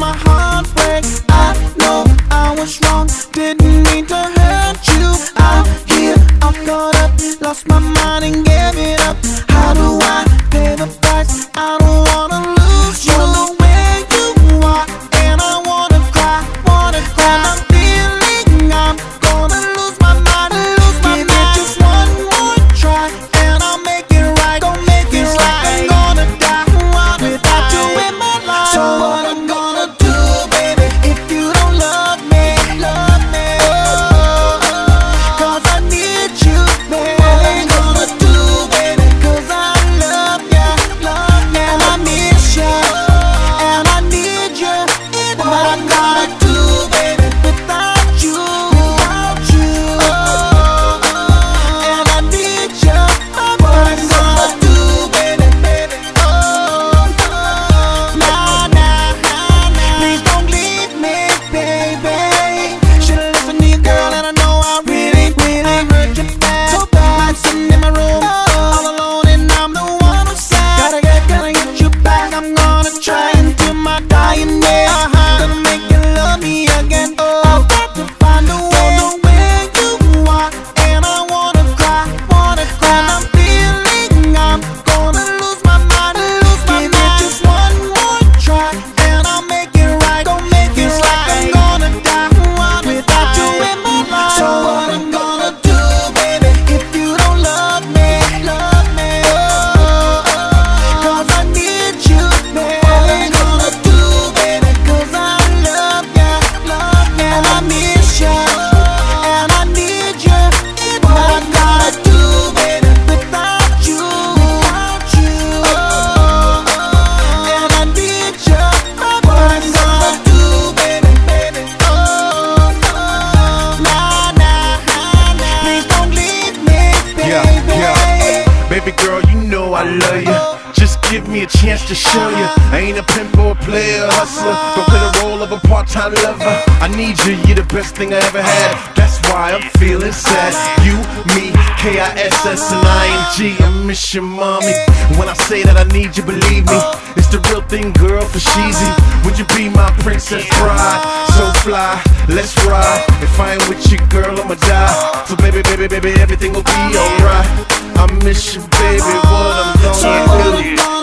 my heart break I know I was wrong, didn't mean to hurt you. I'm here, I'm caught up, lost my mind and gave it up. How do I Baby girl, you know I love you. Just give me a chance to show you. I ain't a pimp or a player, a hustler. Don't play the role of a part time lover. I need you, you're the best thing I ever had. That's why I'm feeling sad. You, me, K I S S and I N G. I miss your mommy. When I say that I need you, believe me. It's the real thing, girl, for cheesy. Would you be my princess bride? So fly, let's ride. If I ain't with you, girl, I'ma die. So baby, baby, baby, everything will be alright. I miss you, baby, what I'm gonna do.